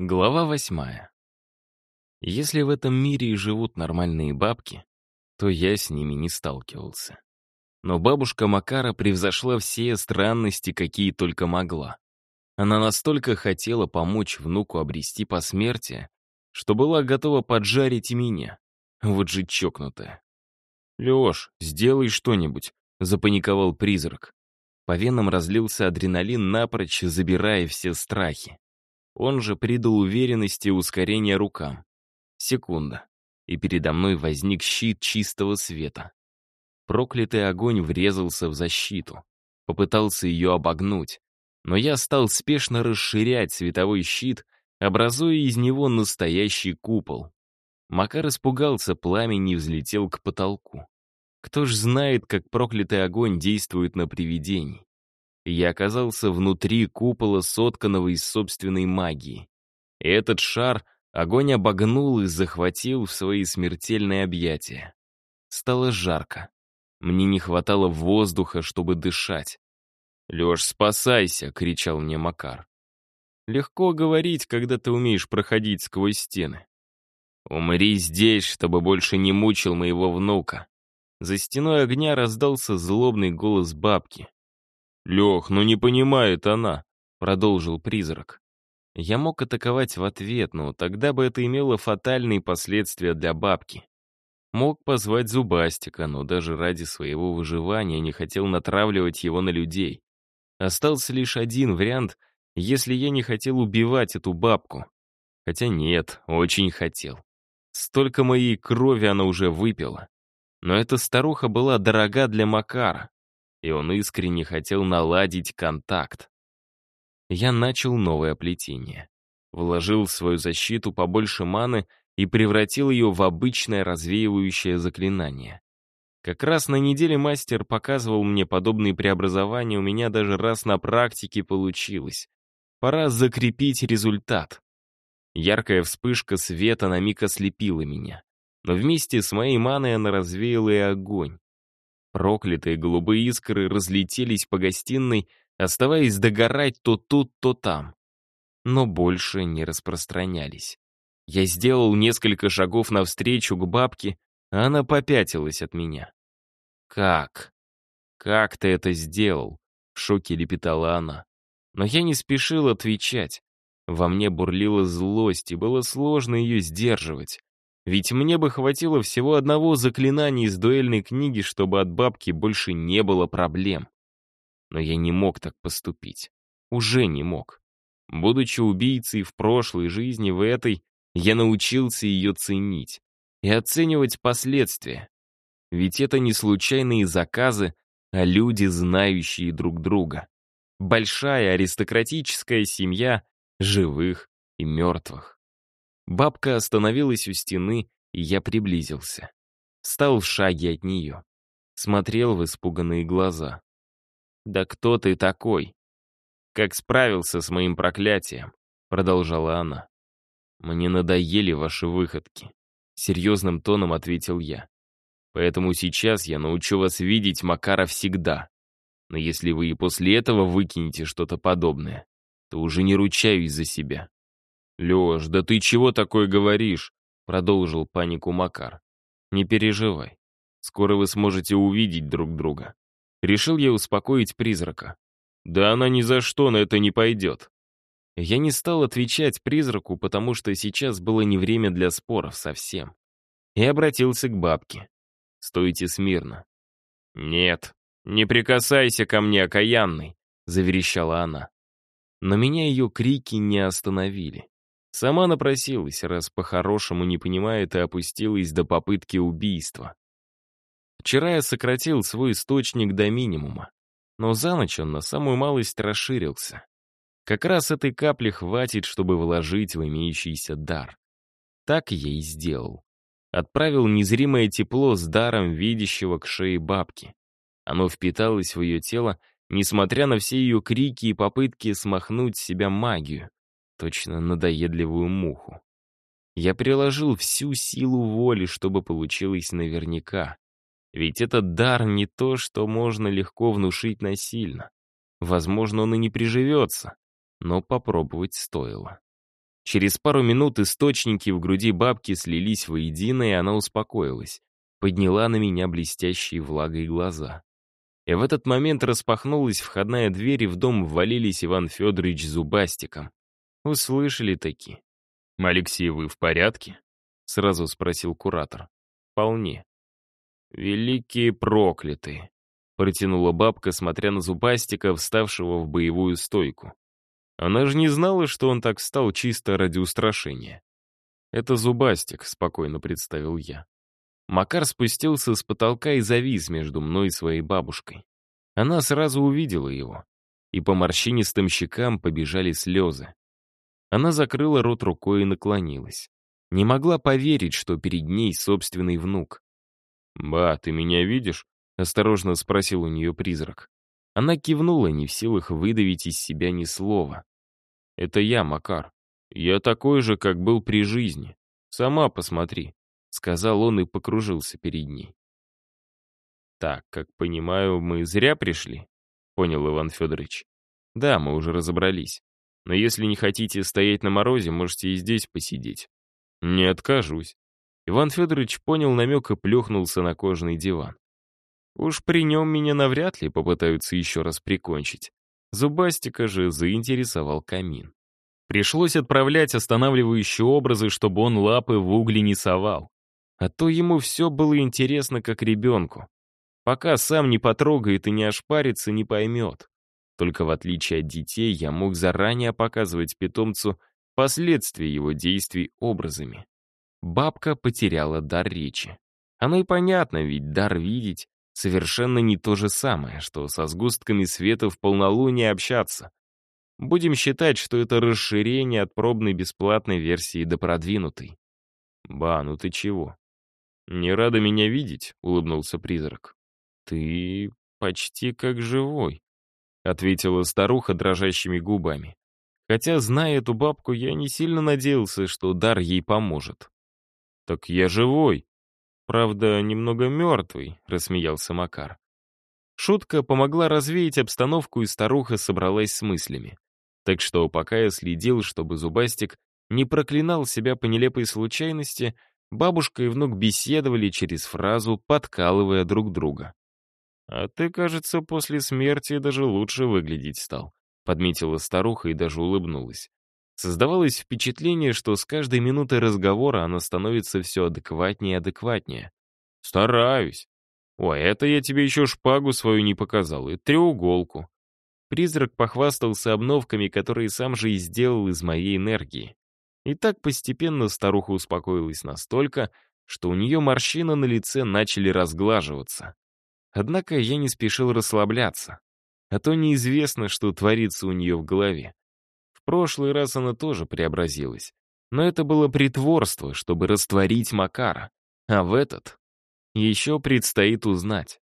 Глава восьмая. Если в этом мире и живут нормальные бабки, то я с ними не сталкивался. Но бабушка Макара превзошла все странности, какие только могла. Она настолько хотела помочь внуку обрести посмертие, что была готова поджарить и меня. Вот же чокнутая. «Леш, сделай что-нибудь», — запаниковал призрак. По венам разлился адреналин напрочь, забирая все страхи. Он же придал уверенности и ускорения рукам. Секунда. И передо мной возник щит чистого света. Проклятый огонь врезался в защиту. Попытался ее обогнуть. Но я стал спешно расширять световой щит, образуя из него настоящий купол. Макар испугался пламени и взлетел к потолку. Кто ж знает, как проклятый огонь действует на привидений я оказался внутри купола, сотканного из собственной магии. Этот шар огонь обогнул и захватил в свои смертельные объятия. Стало жарко. Мне не хватало воздуха, чтобы дышать. «Лёш, спасайся!» — кричал мне Макар. Легко говорить, когда ты умеешь проходить сквозь стены. «Умри здесь, чтобы больше не мучил моего внука». За стеной огня раздался злобный голос бабки. «Лех, ну не понимает она», — продолжил призрак. Я мог атаковать в ответ, но тогда бы это имело фатальные последствия для бабки. Мог позвать Зубастика, но даже ради своего выживания не хотел натравливать его на людей. Остался лишь один вариант, если я не хотел убивать эту бабку. Хотя нет, очень хотел. Столько моей крови она уже выпила. Но эта старуха была дорога для Макара и он искренне хотел наладить контакт. Я начал новое плетение. Вложил в свою защиту побольше маны и превратил ее в обычное развеивающее заклинание. Как раз на неделе мастер показывал мне подобные преобразования, у меня даже раз на практике получилось. Пора закрепить результат. Яркая вспышка света на миг ослепила меня. Но вместе с моей маной она развеяла и огонь. Проклятые голубые искры разлетелись по гостиной, оставаясь догорать то тут, то там. Но больше не распространялись. Я сделал несколько шагов навстречу к бабке, а она попятилась от меня. «Как? Как ты это сделал?» — в шоке лепетала она. Но я не спешил отвечать. Во мне бурлила злость, и было сложно ее сдерживать. Ведь мне бы хватило всего одного заклинания из дуэльной книги, чтобы от бабки больше не было проблем. Но я не мог так поступить. Уже не мог. Будучи убийцей в прошлой жизни, в этой, я научился ее ценить и оценивать последствия. Ведь это не случайные заказы, а люди, знающие друг друга. Большая аристократическая семья живых и мертвых. Бабка остановилась у стены, и я приблизился. Стал в шаге от нее. Смотрел в испуганные глаза. «Да кто ты такой?» «Как справился с моим проклятием?» Продолжала она. «Мне надоели ваши выходки», — серьезным тоном ответил я. «Поэтому сейчас я научу вас видеть Макара всегда. Но если вы и после этого выкинете что-то подобное, то уже не ручаюсь за себя. «Лёш, да ты чего такое говоришь?» — продолжил панику Макар. «Не переживай. Скоро вы сможете увидеть друг друга». Решил я успокоить призрака. «Да она ни за что на это не пойдет». Я не стал отвечать призраку, потому что сейчас было не время для споров совсем. И обратился к бабке. «Стойте смирно». «Нет, не прикасайся ко мне, окаянный», — заверещала она. Но меня ее крики не остановили. Сама напросилась, раз по-хорошему не понимает и опустилась до попытки убийства. Вчера я сократил свой источник до минимума, но за ночь он на самую малость расширился. Как раз этой капли хватит, чтобы вложить в имеющийся дар. Так я и сделал. Отправил незримое тепло с даром видящего к шее бабки. Оно впиталось в ее тело, несмотря на все ее крики и попытки смахнуть с себя магию точно надоедливую муху. Я приложил всю силу воли, чтобы получилось наверняка. Ведь этот дар не то, что можно легко внушить насильно. Возможно, он и не приживется, но попробовать стоило. Через пару минут источники в груди бабки слились воедино, и она успокоилась. Подняла на меня блестящие влагой глаза. И в этот момент распахнулась входная дверь, и в дом ввалились Иван Федорович с Зубастиком. Услышали таки. «Алексей, вы в порядке?» — сразу спросил куратор. «Вполне». «Великие проклятые!» — протянула бабка, смотря на Зубастика, вставшего в боевую стойку. Она же не знала, что он так стал чисто ради устрашения. «Это Зубастик», — спокойно представил я. Макар спустился с потолка и завис между мной и своей бабушкой. Она сразу увидела его, и по морщинистым щекам побежали слезы. Она закрыла рот рукой и наклонилась. Не могла поверить, что перед ней собственный внук. «Ба, ты меня видишь?» — осторожно спросил у нее призрак. Она кивнула, не в силах выдавить из себя ни слова. «Это я, Макар. Я такой же, как был при жизни. Сама посмотри», — сказал он и покружился перед ней. «Так, как понимаю, мы зря пришли?» — понял Иван Федорович. «Да, мы уже разобрались. Но если не хотите стоять на морозе, можете и здесь посидеть». «Не откажусь». Иван Федорович понял намек и плюхнулся на кожаный диван. Уж при нем меня навряд ли попытаются еще раз прикончить. Зубастика же заинтересовал камин. Пришлось отправлять останавливающие образы, чтобы он лапы в угли не совал. А то ему все было интересно, как ребенку. Пока сам не потрогает и не ошпарится, не поймет. Только в отличие от детей, я мог заранее показывать питомцу последствия его действий образами. Бабка потеряла дар речи. Оно и понятно, ведь дар видеть Совершенно не то же самое, что со сгустками света в полнолуние общаться. Будем считать, что это расширение от пробной бесплатной версии до продвинутой. «Ба, ну ты чего?» «Не рада меня видеть?» — улыбнулся призрак. «Ты почти как живой», — ответила старуха дрожащими губами. Хотя, зная эту бабку, я не сильно надеялся, что дар ей поможет. «Так я живой», Правда, немного мертвый», — рассмеялся Макар. Шутка помогла развеять обстановку, и старуха собралась с мыслями. Так что, пока я следил, чтобы Зубастик не проклинал себя по нелепой случайности, бабушка и внук беседовали через фразу, подкалывая друг друга. «А ты, кажется, после смерти даже лучше выглядеть стал», — подметила старуха и даже улыбнулась. Создавалось впечатление, что с каждой минутой разговора она становится все адекватнее и адекватнее. «Стараюсь. Ой, это я тебе еще шпагу свою не показал, и треуголку». Призрак похвастался обновками, которые сам же и сделал из моей энергии. И так постепенно старуха успокоилась настолько, что у нее морщины на лице начали разглаживаться. Однако я не спешил расслабляться. А то неизвестно, что творится у нее в голове прошлый раз она тоже преобразилась. Но это было притворство, чтобы растворить Макара. А в этот еще предстоит узнать.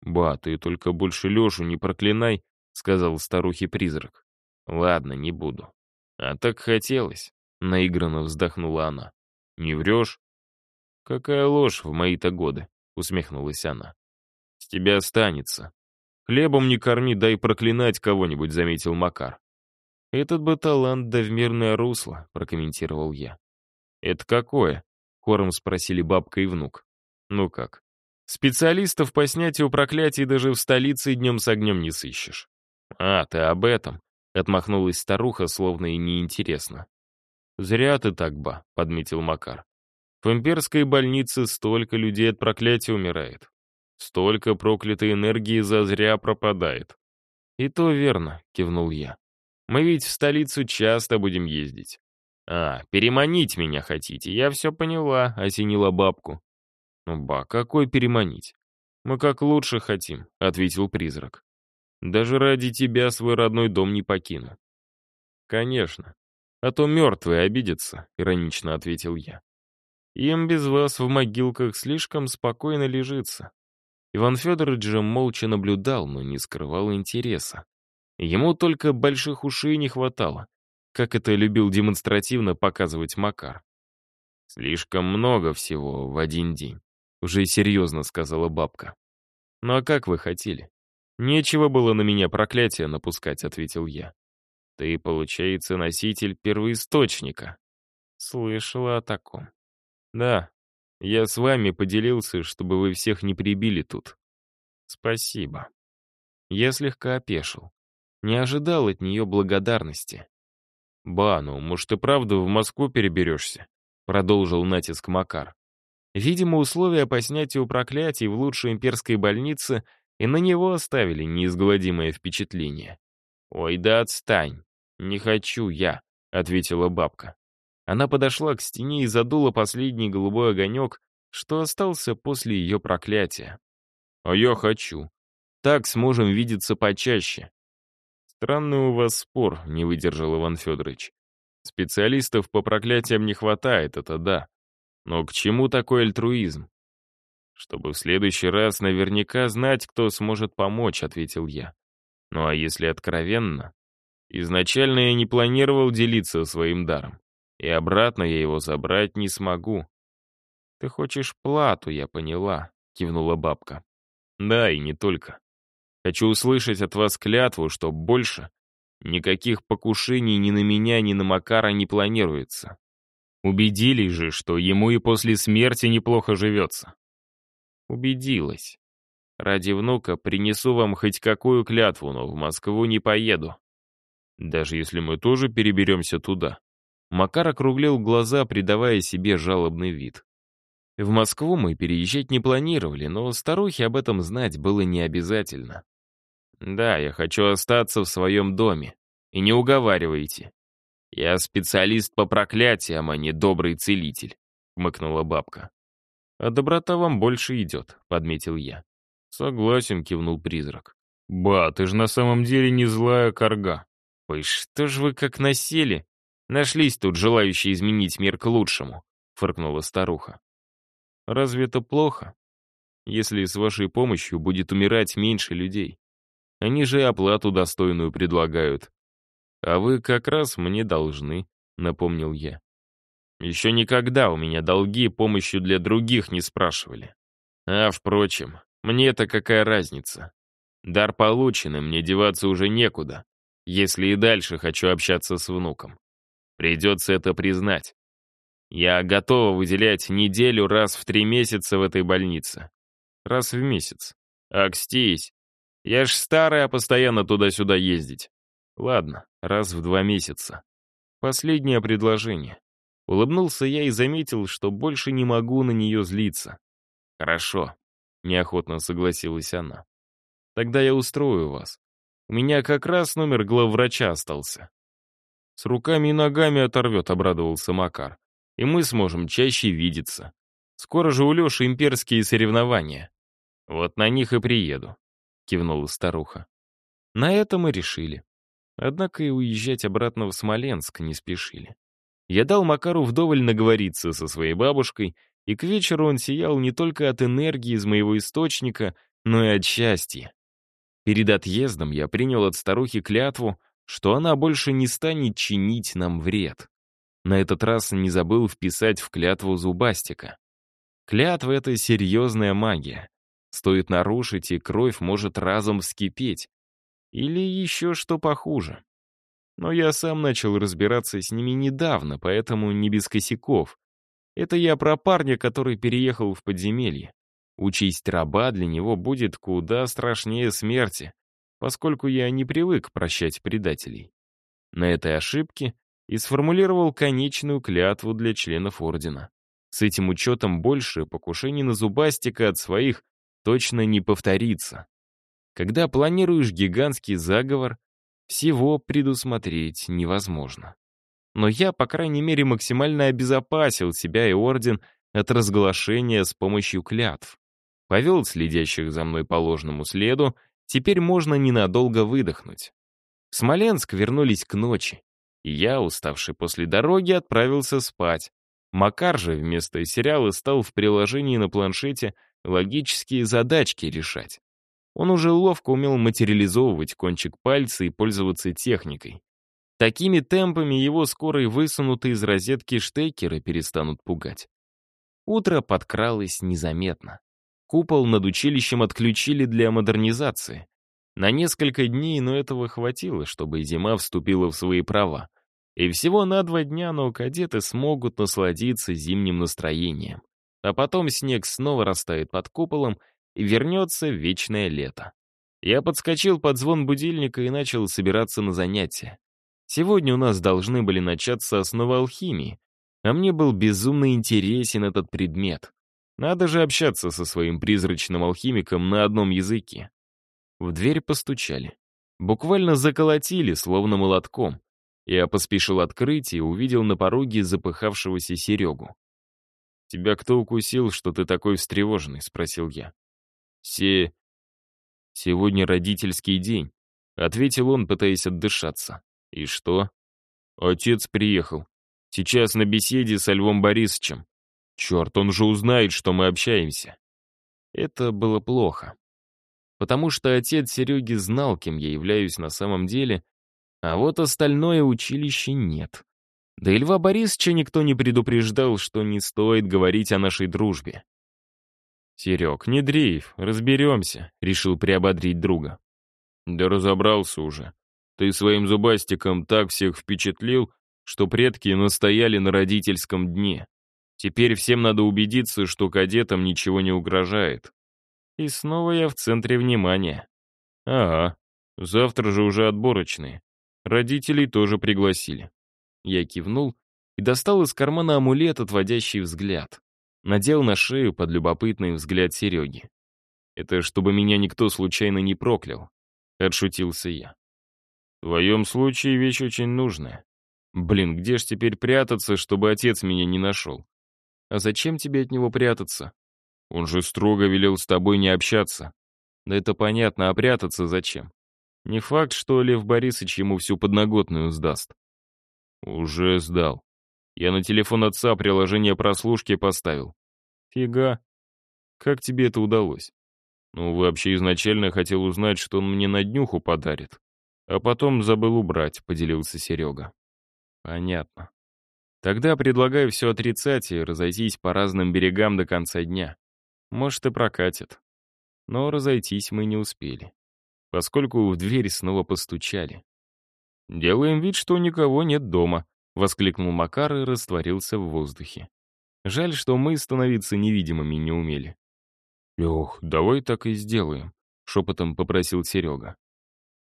«Ба, ты только больше Лешу не проклинай», — сказал старухе-призрак. «Ладно, не буду». «А так хотелось», — наигранно вздохнула она. «Не врешь?» «Какая ложь в мои-то годы», — усмехнулась она. «С тебя останется. Хлебом не корми, дай проклинать кого-нибудь», — заметил Макар. «Этот бы талант да в мирное русло», — прокомментировал я. «Это какое?» — хором спросили бабка и внук. «Ну как? Специалистов по снятию проклятий даже в столице днем с огнем не сыщешь». «А, ты об этом?» — отмахнулась старуха, словно и неинтересно. «Зря ты так, ба», — подметил Макар. «В имперской больнице столько людей от проклятия умирает. Столько проклятой энергии зазря пропадает». «И то верно», — кивнул я. Мы ведь в столицу часто будем ездить. А, переманить меня хотите, я все поняла, осенила бабку. Ну, ба, какой переманить? Мы как лучше хотим, ответил призрак. Даже ради тебя свой родной дом не покину. Конечно. А то мертвые обидятся, иронично ответил я. Им без вас в могилках слишком спокойно лежится. Иван Федорович же молча наблюдал, но не скрывал интереса. Ему только больших ушей не хватало, как это любил демонстративно показывать Макар. «Слишком много всего в один день», — уже серьезно сказала бабка. «Ну а как вы хотели?» «Нечего было на меня проклятие напускать», — ответил я. Ты, получается, носитель первоисточника. Слышала о таком. Да, я с вами поделился, чтобы вы всех не прибили тут. Спасибо. Я слегка опешил. Не ожидал от нее благодарности. «Ба, ну, может, и правда в Москву переберешься?» Продолжил натиск Макар. Видимо, условия по снятию проклятий в лучшей имперской больнице и на него оставили неизгладимое впечатление. «Ой, да отстань! Не хочу я», — ответила бабка. Она подошла к стене и задула последний голубой огонек, что остался после ее проклятия. «А я хочу. Так сможем видеться почаще». «Странный у вас спор», — не выдержал Иван Федорович. «Специалистов по проклятиям не хватает, это да. Но к чему такой альтруизм?» «Чтобы в следующий раз наверняка знать, кто сможет помочь», — ответил я. «Ну а если откровенно? Изначально я не планировал делиться своим даром, и обратно я его забрать не смогу». «Ты хочешь плату, я поняла», — кивнула бабка. «Да, и не только. Хочу услышать от вас клятву, что больше никаких покушений ни на меня, ни на Макара не планируется. Убедились же, что ему и после смерти неплохо живется. Убедилась. Ради внука принесу вам хоть какую клятву, но в Москву не поеду. Даже если мы тоже переберемся туда. Макар округлил глаза, придавая себе жалобный вид. В Москву мы переезжать не планировали, но старухе об этом знать было не обязательно. Да, я хочу остаться в своем доме. И не уговаривайте. «Я специалист по проклятиям, а не добрый целитель», — хмыкнула бабка. «А доброта вам больше идет», — подметил я. «Согласен», — кивнул призрак. «Ба, ты же на самом деле не злая корга». «Ой, что ж вы как насели? Нашлись тут желающие изменить мир к лучшему», — фыркнула старуха. «Разве это плохо? Если с вашей помощью будет умирать меньше людей? Они же оплату достойную предлагают. «А вы как раз мне должны», — напомнил я. «Еще никогда у меня долги помощью для других не спрашивали. А, впрочем, мне-то какая разница? Дар получен, и мне деваться уже некуда, если и дальше хочу общаться с внуком. Придется это признать. Я готова выделять неделю раз в три месяца в этой больнице. Раз в месяц. Акстись. Я ж старая, постоянно туда-сюда ездить. Ладно, раз в два месяца. Последнее предложение. Улыбнулся я и заметил, что больше не могу на нее злиться. Хорошо, неохотно согласилась она. Тогда я устрою вас. У меня как раз номер главврача остался. С руками и ногами оторвет, обрадовался Макар. И мы сможем чаще видеться. Скоро же у Леши имперские соревнования. Вот на них и приеду, кивнула старуха. На это мы решили. Однако и уезжать обратно в Смоленск не спешили. Я дал Макару вдоволь наговориться со своей бабушкой, и к вечеру он сиял не только от энергии из моего источника, но и от счастья. Перед отъездом я принял от старухи клятву, что она больше не станет чинить нам вред. На этот раз не забыл вписать в клятву зубастика. Клятва — это серьезная магия. Стоит нарушить, и кровь может разом вскипеть, или еще что похуже. Но я сам начал разбираться с ними недавно, поэтому не без косяков. Это я про парня, который переехал в подземелье. Учесть раба для него будет куда страшнее смерти, поскольку я не привык прощать предателей. На этой ошибке и сформулировал конечную клятву для членов Ордена. С этим учетом больше покушений на Зубастика от своих точно не повторится. Когда планируешь гигантский заговор, всего предусмотреть невозможно. Но я, по крайней мере, максимально обезопасил себя и Орден от разглашения с помощью клятв. Повел следящих за мной по ложному следу, теперь можно ненадолго выдохнуть. В Смоленск вернулись к ночи, и я, уставший после дороги, отправился спать. Макар же вместо сериала стал в приложении на планшете логические задачки решать. Он уже ловко умел материализовывать кончик пальца и пользоваться техникой. Такими темпами его скоро и высунутые из розетки штекеры перестанут пугать. Утро подкралось незаметно. Купол над училищем отключили для модернизации. На несколько дней, но этого хватило, чтобы зима вступила в свои права. И всего на два дня, но кадеты смогут насладиться зимним настроением. А потом снег снова растает под куполом, и вернется вечное лето. Я подскочил под звон будильника и начал собираться на занятия. Сегодня у нас должны были начаться основы алхимии, а мне был безумно интересен этот предмет. Надо же общаться со своим призрачным алхимиком на одном языке. В дверь постучали. Буквально заколотили, словно молотком. Я поспешил открыть и увидел на пороге запыхавшегося Серегу. «Тебя кто укусил, что ты такой встревоженный?» — спросил я. «Се... сегодня родительский день», — ответил он, пытаясь отдышаться. «И что?» «Отец приехал. Сейчас на беседе со Львом Борисовичем. Черт, он же узнает, что мы общаемся». Это было плохо. Потому что отец Сереги знал, кем я являюсь на самом деле, а вот остальное училище нет. Да и Льва Борисовича никто не предупреждал, что не стоит говорить о нашей дружбе. «Серег, не дрейф, разберемся», — решил приободрить друга. «Да разобрался уже. Ты своим зубастиком так всех впечатлил, что предки настояли на родительском дне. Теперь всем надо убедиться, что кадетам ничего не угрожает. И снова я в центре внимания. Ага, завтра же уже отборочные. Родителей тоже пригласили. Я кивнул и достал из кармана амулет, отводящий взгляд. Надел на шею под любопытный взгляд Сереги. «Это чтобы меня никто случайно не проклял», — отшутился я. «В твоем случае вещь очень нужная. Блин, где ж теперь прятаться, чтобы отец меня не нашел? А зачем тебе от него прятаться? Он же строго велел с тобой не общаться. Да это понятно, а прятаться зачем? Не факт, что Лев Борисович ему всю подноготную сдаст. Уже сдал. Я на телефон отца приложение прослушки поставил. Фига. Как тебе это удалось? Ну, вообще изначально хотел узнать, что он мне на днюху подарит. А потом забыл убрать, поделился Серега. Понятно. Тогда предлагаю все отрицать и разойтись по разным берегам до конца дня. Может, и прокатит. Но разойтись мы не успели, поскольку в дверь снова постучали. «Делаем вид, что никого нет дома», — воскликнул Макар и растворился в воздухе. Жаль, что мы становиться невидимыми не умели. «Лех, давай так и сделаем», — шепотом попросил Серега.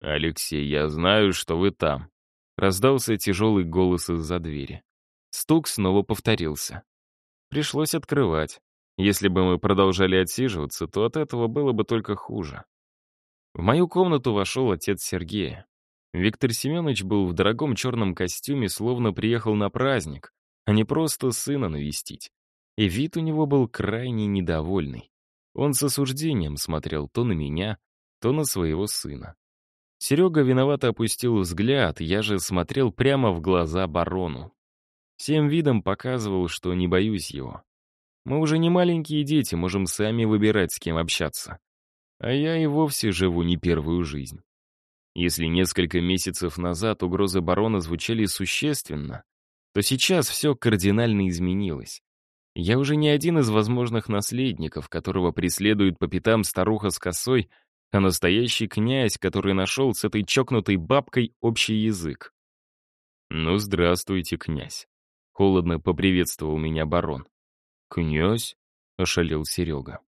«Алексей, я знаю, что вы там», Раздался тяжелый голос из-за двери. Стук снова повторился. Пришлось открывать. Если бы мы продолжали отсиживаться, то от этого было бы только хуже. В мою комнату вошел отец Сергея. Виктор Семенович был в дорогом черном костюме, словно приехал на праздник, а не просто сына навестить. И вид у него был крайне недовольный. Он с осуждением смотрел то на меня, то на своего сына. Серега виновато опустил взгляд, я же смотрел прямо в глаза барону. Всем видом показывал, что не боюсь его. Мы уже не маленькие дети, можем сами выбирать, с кем общаться. А я и вовсе живу не первую жизнь. Если несколько месяцев назад угрозы барона звучали существенно, то сейчас все кардинально изменилось. Я уже не один из возможных наследников, которого преследует по пятам старуха с косой — а настоящий князь, который нашел с этой чокнутой бабкой общий язык. «Ну, здравствуйте, князь», — холодно поприветствовал меня барон. «Князь?» — ошалел Серега.